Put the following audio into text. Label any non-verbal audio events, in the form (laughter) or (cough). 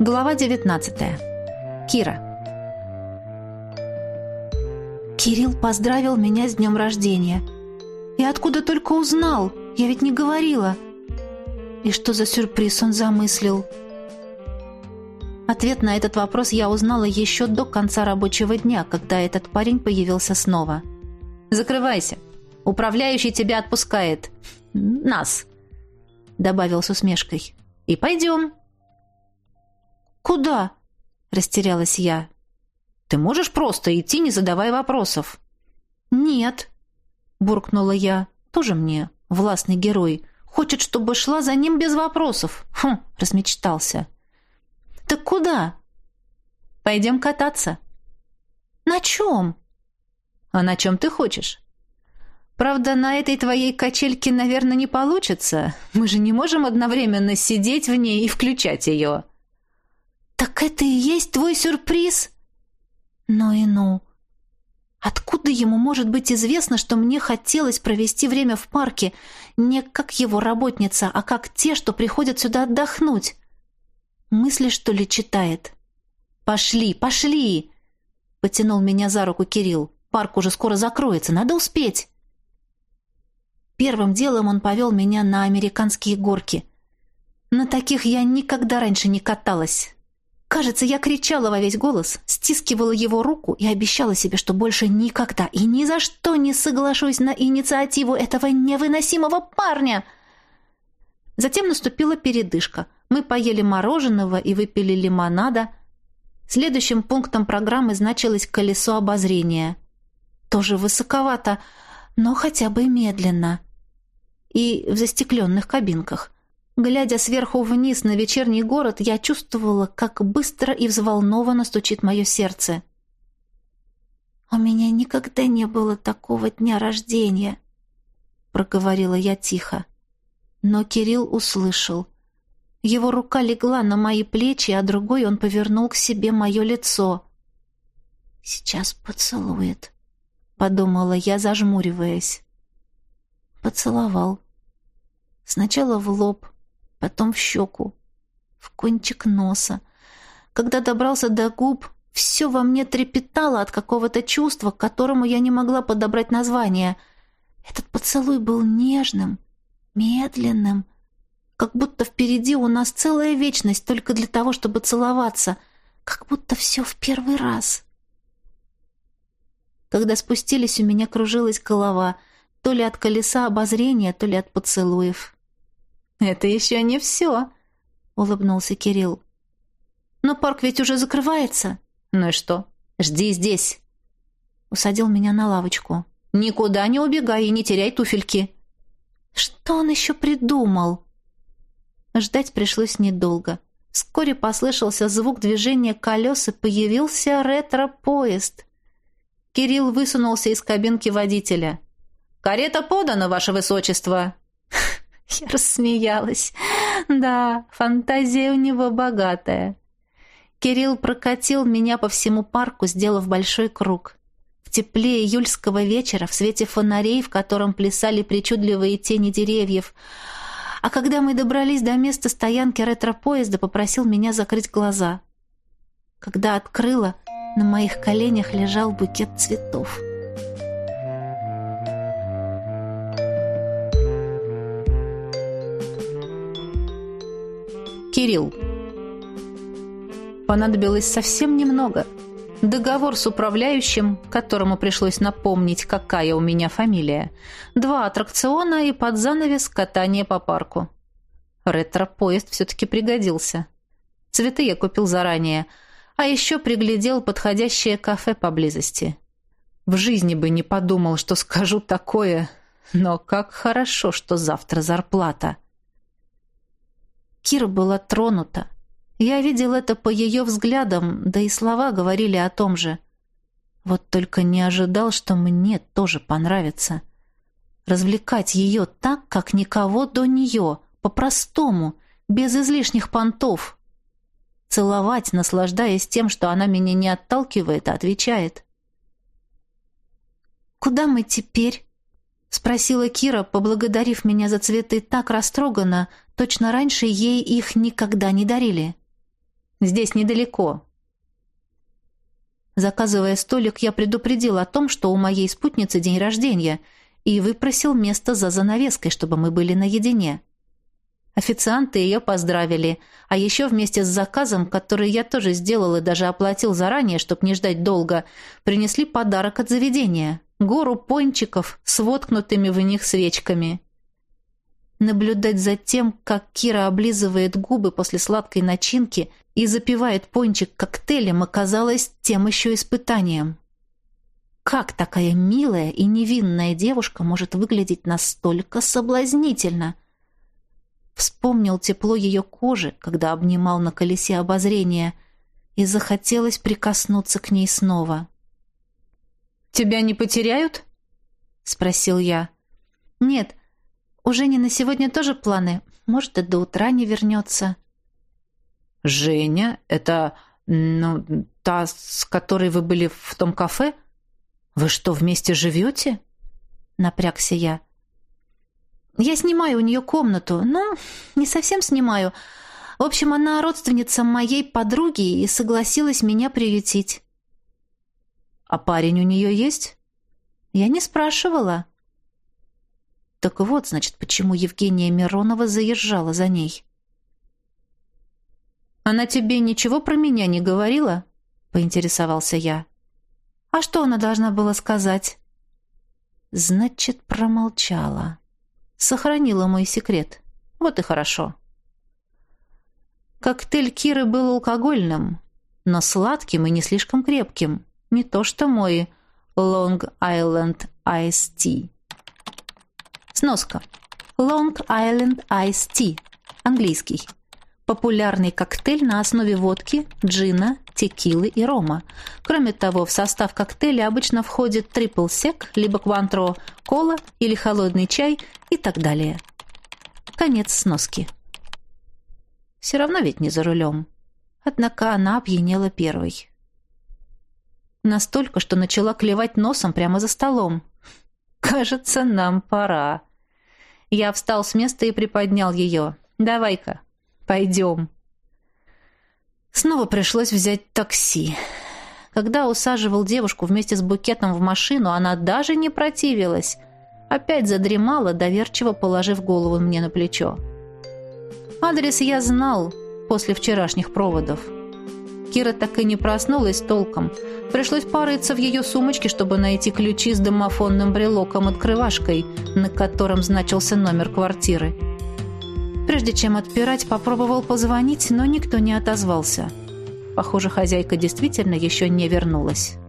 Глава 19. Кира. Кирилл поздравил меня с днем рождения. И откуда только узнал? Я ведь не говорила. И что за сюрприз он замыслил? Ответ на этот вопрос я узнала еще до конца рабочего дня, когда этот парень появился снова. «Закрывайся. Управляющий тебя отпускает. Нас», — добавил с усмешкой. «И пойдем». «Куда?» — растерялась я. «Ты можешь просто идти, не задавая вопросов?» «Нет», — буркнула я. «Тоже мне властный герой. Хочет, чтобы шла за ним без вопросов. Хм, размечтался». «Так куда?» «Пойдем кататься». «На чем?» «А на чем ты хочешь?» Правда, на этой твоей качельке, наверное, не получится. Мы же не можем одновременно сидеть в ней и включать ее. «Так это и есть твой сюрприз?» «Ну и ну! Откуда ему может быть известно, что мне хотелось провести время в парке не как его работница, а как те, что приходят сюда отдохнуть? Мысли, что ли, читает?» «Пошли, пошли!» — потянул меня за руку Кирилл. «Парк уже скоро закроется, надо успеть!» Первым делом он повел меня на американские горки. На таких я никогда раньше не каталась. Кажется, я кричала во весь голос, стискивала его руку и обещала себе, что больше никогда и ни за что не соглашусь на инициативу этого невыносимого парня. Затем наступила передышка. Мы поели мороженого и выпили лимонада. Следующим пунктом программы значилось колесо обозрения. Тоже высоковато, но хотя бы медленно. И в застекленных кабинках – Глядя сверху вниз на вечерний город, я чувствовала, как быстро и взволнованно стучит мое сердце. «У меня никогда не было такого дня рождения», — проговорила я тихо. Но Кирилл услышал. Его рука легла на мои плечи, а другой он повернул к себе мое лицо. «Сейчас поцелует», — подумала я, зажмуриваясь. Поцеловал. Сначала в лоб, потом в щеку, в кончик носа. Когда добрался до губ, все во мне трепетало от какого-то чувства, к которому я не могла подобрать название. Этот поцелуй был нежным, медленным, как будто впереди у нас целая вечность только для того, чтобы целоваться, как будто все в первый раз. Когда спустились, у меня кружилась голова, то ли от колеса обозрения, то ли от поцелуев. «Это еще не все», — улыбнулся Кирилл. «Но парк ведь уже закрывается». «Ну и что? Жди здесь». Усадил меня на лавочку. «Никуда не убегай и не теряй туфельки». «Что он еще придумал?» Ждать пришлось недолго. Вскоре послышался звук движения колес и появился ретро-поезд. Кирилл высунулся из кабинки водителя. «Карета подана, ваше высочество!» (laughs) Я рассмеялась. Да, фантазия у него богатая. Кирилл прокатил меня по всему парку, сделав большой круг. В тепле июльского вечера, в свете фонарей, в котором плясали причудливые тени деревьев. А когда мы добрались до места стоянки ретро-поезда, попросил меня закрыть глаза. Когда открыла, на моих коленях лежал букет цветов. Кирилл. Понадобилось совсем немного. Договор с управляющим, которому пришлось напомнить, какая у меня фамилия. Два аттракциона и под занавес катание по парку. Ретро-поезд все-таки пригодился. Цветы я купил заранее, а еще приглядел подходящее кафе поблизости. В жизни бы не подумал, что скажу такое, но как хорошо, что завтра зарплата. Кира была тронута. Я видел это по ее взглядам, да и слова говорили о том же. Вот только не ожидал, что мне тоже понравится. Развлекать ее так, как никого до нее, по-простому, без излишних понтов. Целовать, наслаждаясь тем, что она меня не отталкивает, а отвечает. «Куда мы теперь?» — спросила Кира, поблагодарив меня за цветы так растроганно, точно раньше ей их никогда не дарили. Здесь недалеко». Заказывая столик, я предупредил о том, что у моей спутницы день рождения, и выпросил место за занавеской, чтобы мы были наедине. Официанты ее поздравили, а еще вместе с заказом, который я тоже сделал и даже оплатил заранее, чтобы не ждать долго, принесли подарок от заведения – гору пончиков с воткнутыми в них свечками. Наблюдать за тем, как Кира облизывает губы после сладкой начинки и запивает пончик коктейлем, оказалось тем еще испытанием. Как такая милая и невинная девушка может выглядеть настолько соблазнительно? Вспомнил тепло ее кожи, когда обнимал на колесе обозрения, и захотелось прикоснуться к ней снова. «Тебя не потеряют?» — спросил я. «Нет, у Жени на сегодня тоже планы. Может, и до утра не вернется». «Женя? Это, ну, та, с которой вы были в том кафе? Вы что, вместе живете?» Напрягся я. «Я снимаю у нее комнату. Ну, не совсем снимаю. В общем, она родственница моей подруги и согласилась меня приютить». «А парень у нее есть?» «Я не спрашивала». Так вот, значит, почему Евгения Миронова заезжала за ней. «Она тебе ничего про меня не говорила?» — поинтересовался я. «А что она должна была сказать?» «Значит, промолчала. Сохранила мой секрет. Вот и хорошо». Коктейль Киры был алкогольным, но сладким и не слишком крепким. Не то что мой Long Island Ice Tea. Сноска. Long Island Ice Tea. Английский. Популярный коктейль на основе водки, джина, текилы и рома. Кроме того, в состав коктейля обычно входит трипл сек, либо квантро, кола или холодный чай и так далее. Конец сноски. Все равно ведь не за рулем. Однако она опьянела первой. Настолько, что начала клевать носом прямо за столом. «Кажется, нам пора». Я встал с места и приподнял ее. «Давай-ка, пойдем». Снова пришлось взять такси. Когда усаживал девушку вместе с букетом в машину, она даже не противилась. Опять задремала, доверчиво положив голову мне на плечо. Адрес я знал после вчерашних проводов. Кира так и не проснулась толком. Пришлось порыться в ее сумочке, чтобы найти ключи с домофонным брелоком-открывашкой, на котором значился номер квартиры. Прежде чем отпирать, попробовал позвонить, но никто не отозвался. Похоже, хозяйка действительно еще не вернулась.